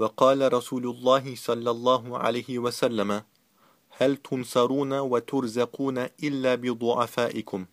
وقال رسول الله صلى الله عليه وسلم هل تنصرون وترزقون إلا بضعفائكم؟